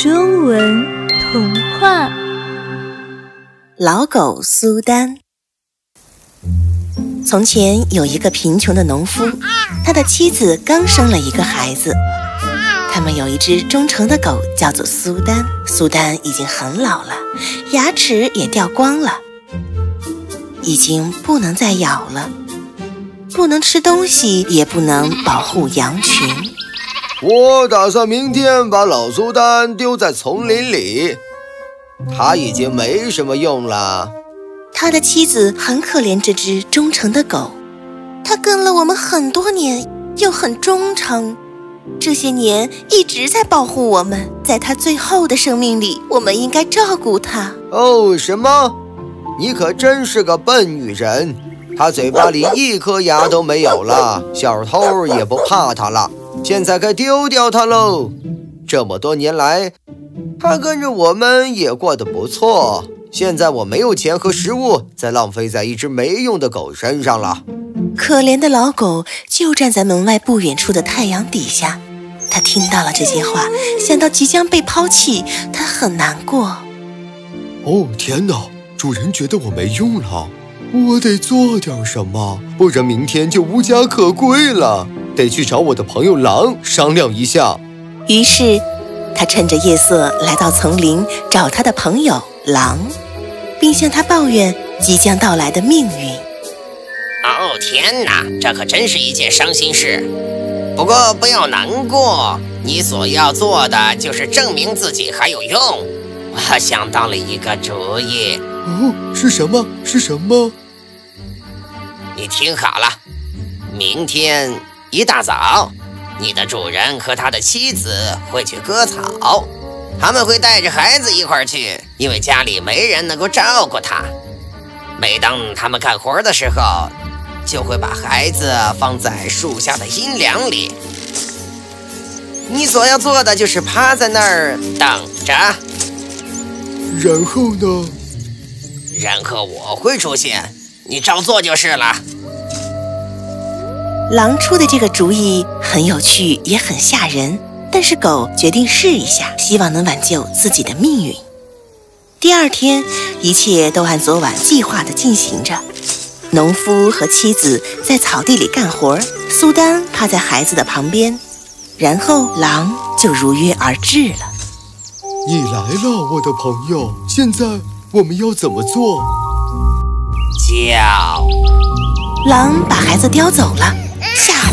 中文童话《老狗苏丹》。从前有一个贫穷的农夫，他的妻子刚生了一个孩子。他们有一只忠诚的狗，叫做苏丹。苏丹已经很老了，牙齿也掉光了，已经不能再咬了，不能吃东西，也不能保护羊群。我打算明天把老苏丹丢在丛林里，他已经没什么用了。他的妻子很可怜这只忠诚的狗，它跟了我们很多年，又很忠诚，这些年一直在保护我们。在它最后的生命里，我们应该照顾它。哦，什么？你可真是个笨女人！它嘴巴里一颗牙都没有了，小偷也不怕它了。现在该丢掉它喽。这么多年来，它跟着我们也过得不错。现在我没有钱和食物，再浪费在一只没用的狗身上了。可怜的老狗就站在门外不远处的太阳底下，它听到了这些话，想到即将被抛弃，它很难过。哦，天哪！主人觉得我没用了，我得做点什么，不然明天就无家可归了。得去找我的朋友狼商量一下。于是，他趁着夜色来到丛林，找他的朋友狼，并向他抱怨即将到来的命运。哦，天哪，这可真是一件伤心事。不过不要难过，你所要做的就是证明自己还有用。我想到了一个主意。哦，是什么？是什么？你听好了，明天。一大早，你的主人和他的妻子会去割草，他们会带着孩子一块儿去，因为家里没人能够照顾他。每当他们干活的时候，就会把孩子放在树下的阴凉里。你所要做的就是趴在那儿等着。然后呢？然后我会出现，你照做就是了。狼出的这个主意很有趣，也很吓人。但是狗决定试一下，希望能挽救自己的命运。第二天，一切都按昨晚计划的进行着。农夫和妻子在草地里干活，苏丹趴在孩子的旁边。然后，狼就如约而至了。你来了，我的朋友。现在我们要怎么做？叫！狼把孩子叼走了。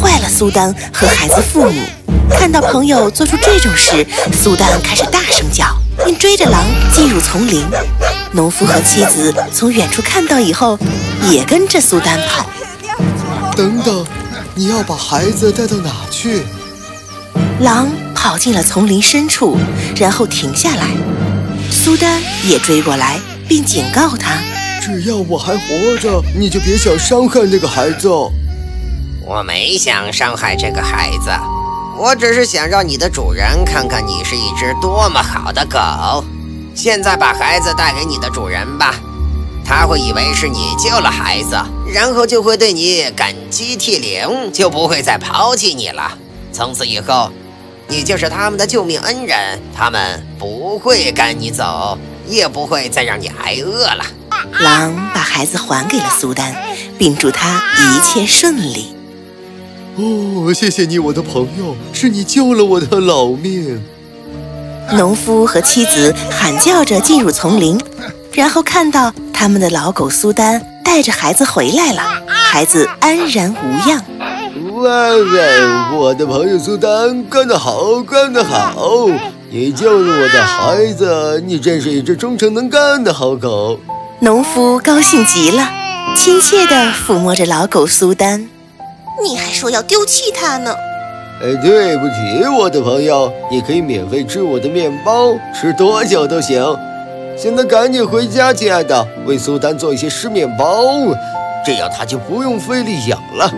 吓坏了苏丹和孩子父母，看到朋友做出这种事，苏丹开始大声叫，并追着狼进入丛林。农夫和妻子从远处看到以后，也跟着苏丹跑。等等，你要把孩子带到哪去？狼跑进了丛林深处，然后停下来。苏丹也追过来，并警告他：只要我还活着，你就别想伤害那个孩子。我没想伤害这个孩子，我只是想让你的主人看看你是一只多么好的狗。现在把孩子带给你的主人吧，他会以为是你救了孩子，然后就会对你感激涕零，就不会再抛弃你了。从此以后，你就是他们的救命恩人，他们不会赶你走，也不会再让你挨饿了。狼把孩子还给了苏丹，并祝他一切顺利。哦，谢谢你，我的朋友，是你救了我的老命。农夫和妻子喊叫着进入丛林，然后看到他们的老狗苏丹带着孩子回来了，孩子安然无恙。哇哇，我的朋友苏丹干得好，干得好！你救了我的孩子，你真是一只忠诚能干的好狗。农夫高兴极了，亲切地抚摸着老狗苏丹。你还说要丢弃它呢？哎，对不起，我的朋友，你可以免费吃我的面包，吃多久都行。现在赶紧回家，亲爱的，为苏丹做一些湿面包，这样他就不用费力养了。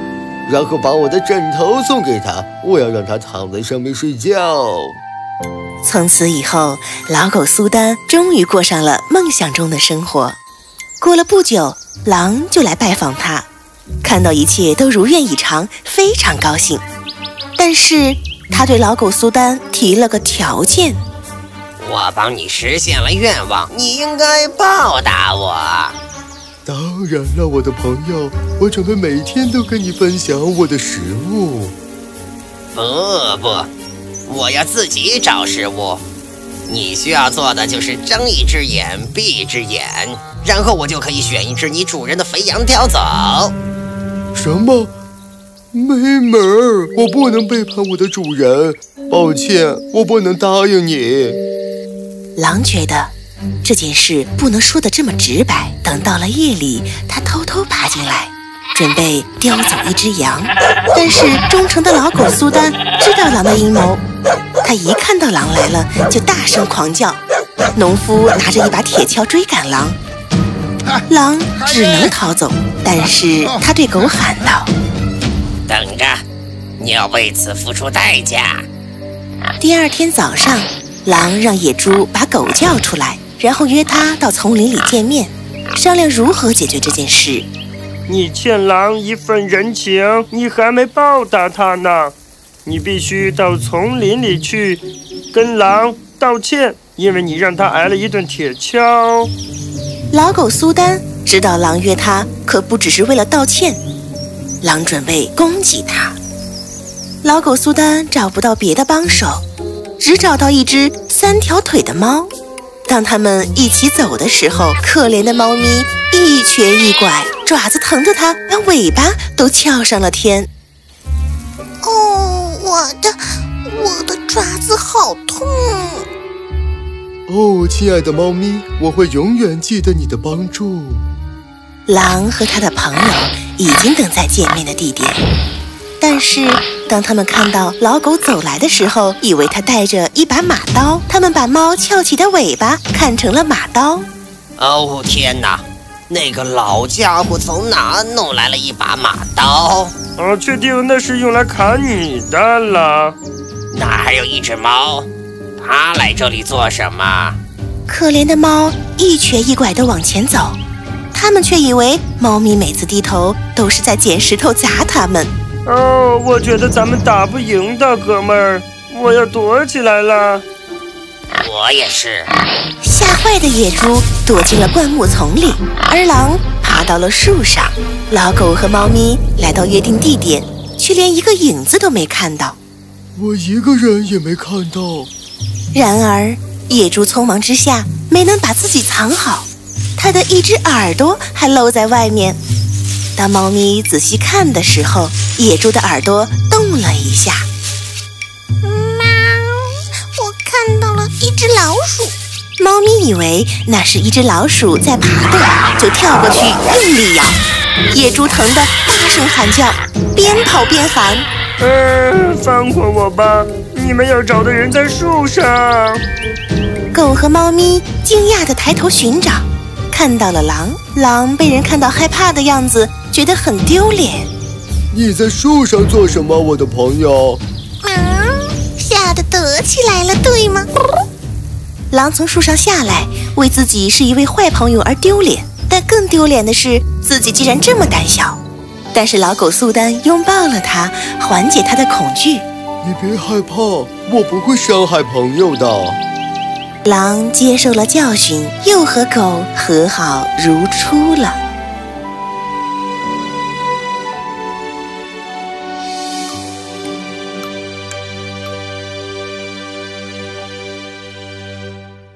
然后把我的枕头送给他，我要让他躺在上面睡觉。从此以后，老狗苏丹终于过上了梦想中的生活。过了不久，狼就来拜访他。看到一切都如愿以偿，非常高兴。但是他对老狗苏丹提了个条件：我帮你实现了愿望，你应该报答我。当然了，我的朋友，我准备每天都跟你分享我的食物。不不，我要自己找食物。你需要做的就是睁一只眼闭一只眼，然后我就可以选一只你主人的肥羊叼走。什么？没门儿！我不能背叛我的主人。抱歉，我不能答应你。狼觉得这件事不能说的这么直白。等到了夜里，他偷偷爬进来，准备叼走一只羊。但是忠诚的老狗苏丹知道狼的阴谋，他一看到狼来了就大声狂叫。农夫拿着一把铁锹追赶狼，狼只能逃走。但是他对狗喊道：“等着，你要为此付出代价。”第二天早上，狼让野猪把狗叫出来，然后约他到丛林里见面，商量如何解决这件事。你欠狼一份人情，你还没报答他呢。你必须到丛林里去，跟狼道歉，因为你让他挨了一顿铁锹。老狗苏丹知道狼约他可不只是为了道歉，狼准备攻击他。老狗苏丹找不到别的帮手，只找到一只三条腿的猫。当他们一起走的时候，可怜的猫咪一瘸一拐，爪子疼得它把尾巴都翘上了天。哦，我的，我的爪子好痛！哦，亲爱的猫咪，我会永远记得你的帮助。狼和他的朋友已经等在见面的地点。但是，当他们看到老狗走来的时候，以为他带着一把马刀。他们把猫翘起的尾巴看成了马刀。哦天哪！那个老家伙从哪弄来了一把马刀？我，确定那是用来砍你的了。那还有一只猫，它来这里做什么？可怜的猫一瘸一拐地往前走，他们却以为猫咪每次低头都是在捡石头砸他们。哦，我觉得咱们打不赢的，哥们儿，我要躲起来了。我也是。吓坏的野猪躲进了灌木丛里，而狼爬到了树上。老狗和猫咪来到约定地点，却连一个影子都没看到。我一个人也没看到。然而，野猪匆忙之下没能把自己藏好，它的一只耳朵还露在外面。当猫咪仔细看的时候，野猪的耳朵动了一下。猫！我看到了一只老鼠。猫咪以为那是一只老鼠在爬动，就跳过去用力咬。野猪疼得大声喊叫，边跑边喊：“嗯，放过我吧！你们要找的人在树上。”狗和猫咪惊讶地抬头寻找，看到了狼。狼被人看到害怕的样子。觉得很丢脸。你在树上做什么，我的朋友？啊，吓得躲起来了，对吗？狼从树上下来，为自己是一位坏朋友而丢脸，但更丢脸的是自己竟然这么胆小。但是老狗苏丹拥抱了他，缓解他的恐惧。你别害怕，我不会伤害朋友的。狼接受了教训，又和狗和好如初了。